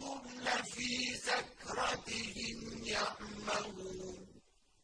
فهم لفي سكرتهم يعمهون